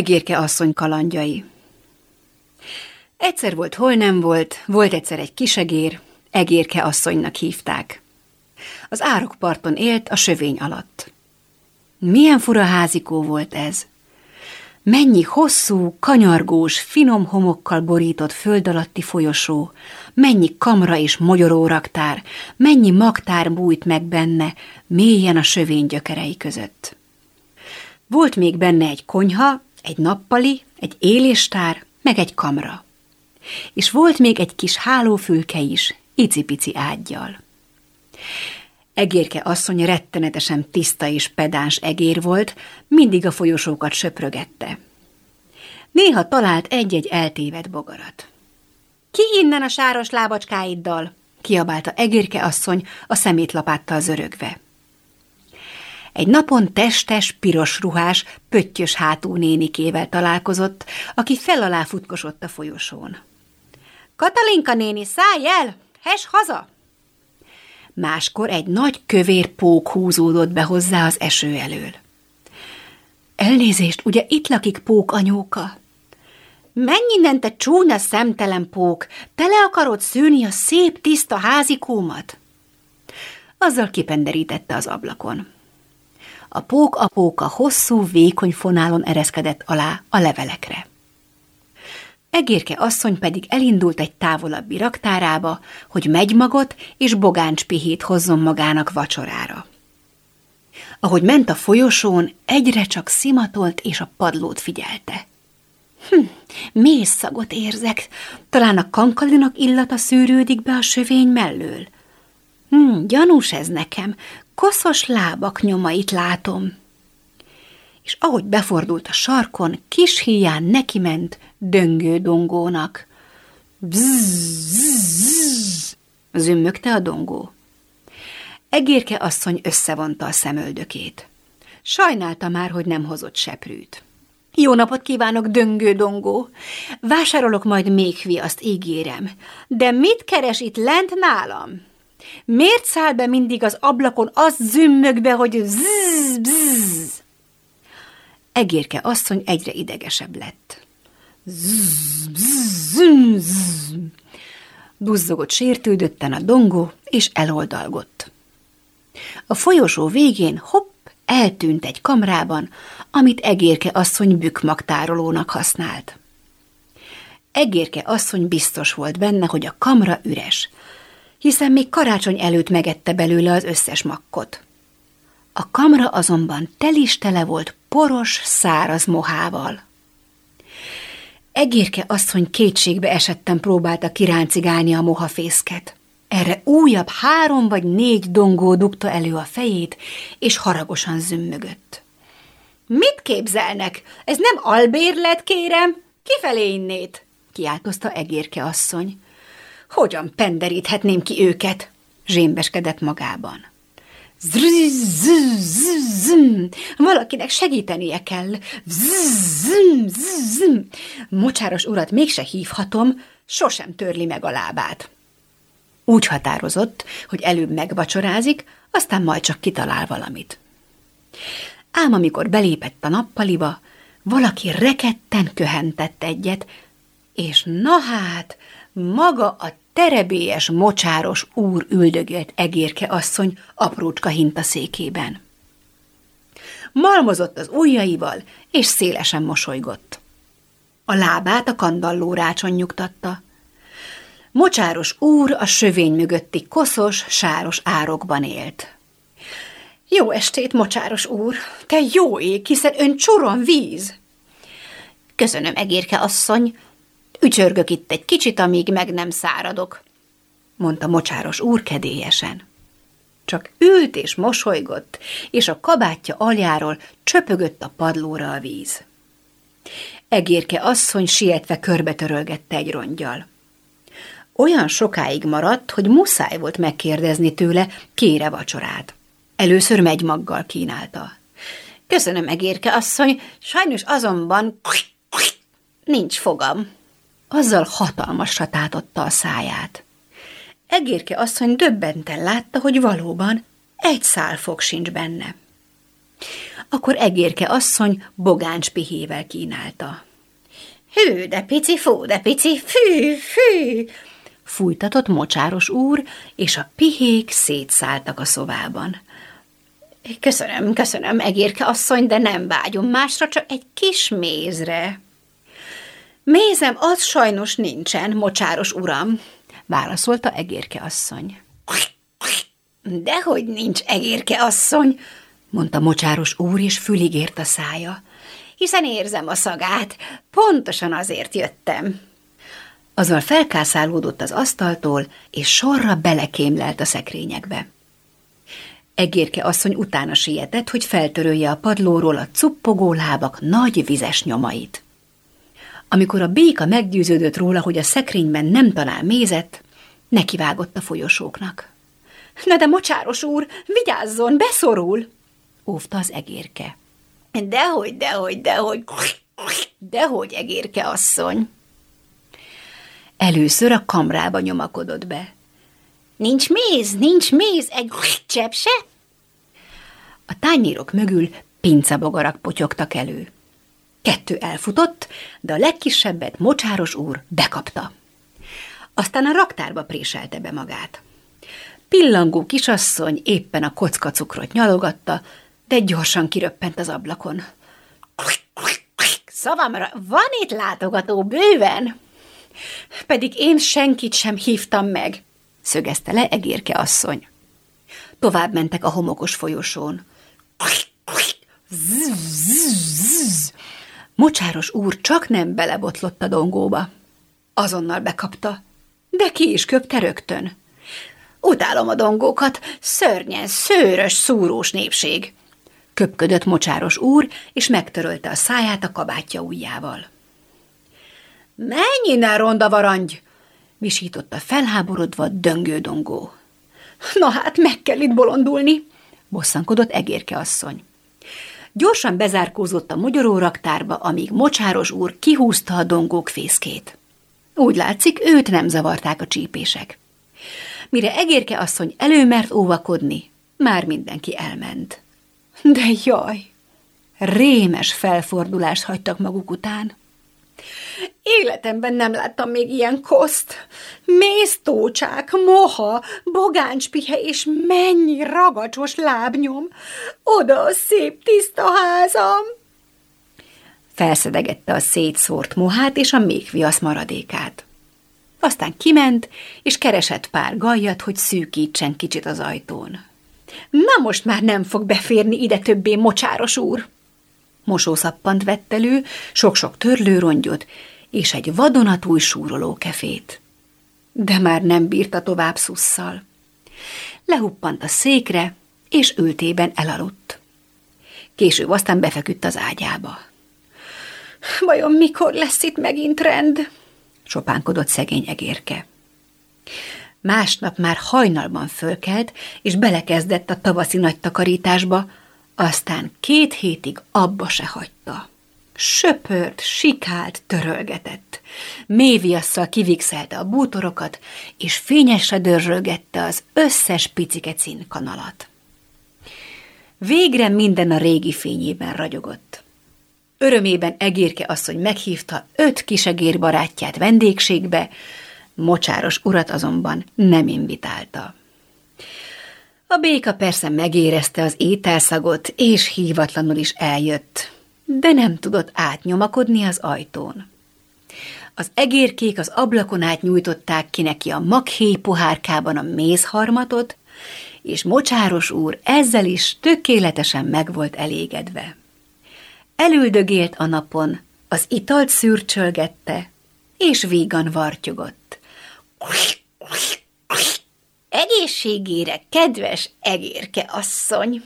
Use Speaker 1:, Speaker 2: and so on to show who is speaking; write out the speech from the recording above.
Speaker 1: Egérke asszony kalandjai Egyszer volt, hol nem volt, volt egyszer egy kisegér, Egérke asszonynak hívták. Az árokparton élt a sövény alatt. Milyen fura házikó volt ez! Mennyi hosszú, kanyargós, finom homokkal borított föld alatti folyosó, mennyi kamra és raktár, mennyi magtár bújt meg benne, mélyen a sövény gyökerei között. Volt még benne egy konyha, egy nappali, egy éléstár, meg egy kamra. És volt még egy kis hálófülke is, icipici ágyjal. Egérke asszony rettenetesen tiszta és pedáns egér volt, mindig a folyosókat söprögette. Néha talált egy-egy eltévedt bogarat. Ki innen a sáros lábacskáiddal? kiabálta Egérke asszony a szemétlapáttal zörögve. Egy napon testes, piros ruhás, pöttyös hátú nénikével találkozott, aki fel alá futkosott a folyosón. Katalinka néni, szállj el! Hes haza! Máskor egy nagy kövér pók húzódott be hozzá az eső elől. Elnézést, ugye itt lakik pók anyóka? Menj innen, te csúnya szemtelen pók, tele akarod szűni a szép, tiszta házikómat? Azzal kipenderítette az ablakon. A pók apóka hosszú, vékony fonálon ereszkedett alá a levelekre. Egérke asszony pedig elindult egy távolabbi raktárába, hogy magot és bogáncspihét hozzon magának vacsorára. Ahogy ment a folyosón, egyre csak szimatolt és a padlót figyelte. Hm, mély szagot érzek, talán a kankalinak illata szűrődik be a sövény mellől. Hm, gyanús ez nekem, koszos lábak nyomait látom és ahogy befordult a sarkon, kis híján neki ment döngő dongónak. Bzzz, zümmögte a dongó. Egérke asszony összevonta a szemöldökét. Sajnálta már, hogy nem hozott seprűt. Jó napot kívánok, döngő dongó! Vásárolok majd még viaszt, ígérem. De mit keres itt lent nálam? Miért száll be mindig az ablakon az zümmög be, hogy zzz, bzzz? Egérke asszony egyre idegesebb lett. Duzzogott sértődötten a dongó, és eloldalgott. A folyosó végén hopp, eltűnt egy kamrában, amit Egérke asszony bükmagtárolónak használt. Egérke asszony biztos volt benne, hogy a kamra üres, hiszen még karácsony előtt megette belőle az összes makkot. A kamra azonban telistele volt poros, száraz mohával. Egérke asszony kétségbe esetten próbálta kiráncigálni a mohafészket. Erre újabb három vagy négy dongó dugta elő a fejét, és haragosan zümmögött. Mit képzelnek? Ez nem albérlet, kérem? Kifelé innét? kiáltozta Egérke asszony. Hogyan penderíthetném ki őket? zsémbeskedett magában. Zzzz, valakinek segítenie kell. Zzzz, Mocsáros urat mégse hívhatom, sosem törli meg a lábát. Úgy határozott, hogy előbb megvacsorázik, aztán majd csak kitalál valamit. Ám amikor belépett a nappaliba, valaki reketten köhentett egyet, és na hát, maga a terebélyes, mocsáros úr üldögélt egérke asszony aprócska hintaszékében. Malmozott az ujjaival, és szélesen mosolygott. A lábát a kandalló rácson nyugtatta. Mocsáros úr a sövény mögötti koszos, sáros árokban élt. Jó estét, mocsáros úr! Te jó ég, hiszen ön csoron víz! Köszönöm, egérke asszony, Ücsörgök itt egy kicsit, amíg meg nem száradok, mondta mocsáros úr kedélyesen. Csak ült és mosolygott, és a kabátja aljáról csöpögött a padlóra a víz. Egérke asszony sietve körbetörölgette egy rongyal. Olyan sokáig maradt, hogy muszáj volt megkérdezni tőle, kére vacsorát. Először megymaggal kínálta. Köszönöm, egérke asszony, sajnos azonban nincs fogam azzal hatalmasra tátotta a száját. Egérke asszony döbbenten látta, hogy valóban egy szál fog sincs benne. akkor egérke asszony bogáncs pihével kínálta.
Speaker 2: Hű, de pici, fú, de pici, fű, fű,
Speaker 1: fújtatott mocsáros úr, és a pihék szétszálltak a szobában.
Speaker 2: Köszönöm, köszönöm, egérke asszony, de nem vágyom másra, csak egy kis mézre. Mézem, az sajnos nincsen, mocsáros uram,
Speaker 1: válaszolta egérke asszony.
Speaker 2: Dehogy nincs egérke asszony,
Speaker 1: mondta mocsáros úr, és fülig ért a szája.
Speaker 2: Hiszen érzem a szagát, pontosan azért jöttem.
Speaker 1: Azzal felkászálódott az asztaltól, és sorra belekémlelt a szekrényekbe. Egérke asszony utána sietett, hogy feltörölje a padlóról a cuppogó lábak nagy vizes nyomait. Amikor a béka meggyőződött róla, hogy a szekrényben nem talál mézet, nekivágott a folyosóknak. – Na de, mocsáros úr, vigyázzon, beszorul! – óvta az egérke.
Speaker 2: – Dehogy, dehogy, dehogy, dehogy, egérke asszony!
Speaker 1: Először a kamrába nyomakodott be.
Speaker 2: – Nincs méz, nincs méz, egy csepp se?
Speaker 1: A tányérok mögül pincabogarak potyogtak elő. Kettő elfutott, de a legkisebbet mocsáros úr bekapta. Aztán a raktárba préselte be magát. Pillangó kisasszony éppen a kocka cukrot nyalogatta, de gyorsan kiröppent az ablakon.
Speaker 2: Szavamra, van itt látogató bőven?
Speaker 1: Pedig én senkit sem hívtam meg, szögezte le egérke asszony. Tovább mentek a homokos folyosón. Mocsáros úr csak nem belebotlott a dongóba. Azonnal bekapta, de ki is köpte rögtön.
Speaker 2: Utálom a dongókat, szörnyen, szőrös, szúrós népség.
Speaker 1: Köpködött mocsáros úr, és megtörölte a száját a kabátja ujjával.
Speaker 2: Menj innen, ronda varangy!
Speaker 1: visította felháborodva döngő dongó.
Speaker 2: Na hát, meg kell itt bolondulni,
Speaker 1: bosszankodott egérke asszony. Gyorsan bezárkózott a mogyoró raktárba, amíg mocsáros úr kihúzta a dongók fészkét. Úgy látszik, őt nem zavarták a csípések. Mire egérke asszony előmert óvakodni, már mindenki elment. De jaj! Rémes felfordulást hagytak maguk után.
Speaker 2: Életemben nem láttam még ilyen koszt. Méztócsák, moha, bogáncspihe és mennyi ragacsos lábnyom. Oda a szép tiszta házam.
Speaker 1: Felszedegette a szétszórt mohát és a méhviasz maradékát. Aztán kiment, és keresett pár gajat, hogy szűkítsen kicsit az ajtón. Na most már nem fog beférni ide többé, mocsáros úr! Mosószappant vett elő, sok-sok törlőrongyot, és egy vadonatúj súroló kefét. De már nem bírta tovább szusszal. Lehuppant a székre, és ültében elaludt. Később aztán befeküdt az ágyába.
Speaker 2: Vajon mikor lesz itt megint rend?
Speaker 1: sopánkodott szegény egérke. Másnap már hajnalban fölkelt, és belekezdett a tavaszi nagy takarításba, aztán két hétig abba se hagyta. Söpört, sikált, törölgetett. Méviasszal kivixelte a bútorokat, és fényesre dörzsölgette az összes picike kanalat. Végre minden a régi fényében ragyogott. Örömében egérke asszony meghívta öt kisegér barátját vendégségbe, mocsáros urat azonban nem invitálta. A béka persze megérezte az ételszagot, és hívatlanul is eljött, de nem tudott átnyomakodni az ajtón. Az egérkék az ablakon át nyújtották ki neki a maghéj pohárkában a mézharmatot, és mocsáros úr ezzel is tökéletesen meg volt elégedve. Elüldögélt a napon, az italt szürcsölgette, és vígan vartyogott.
Speaker 2: Egészségére, kedves egérke asszony!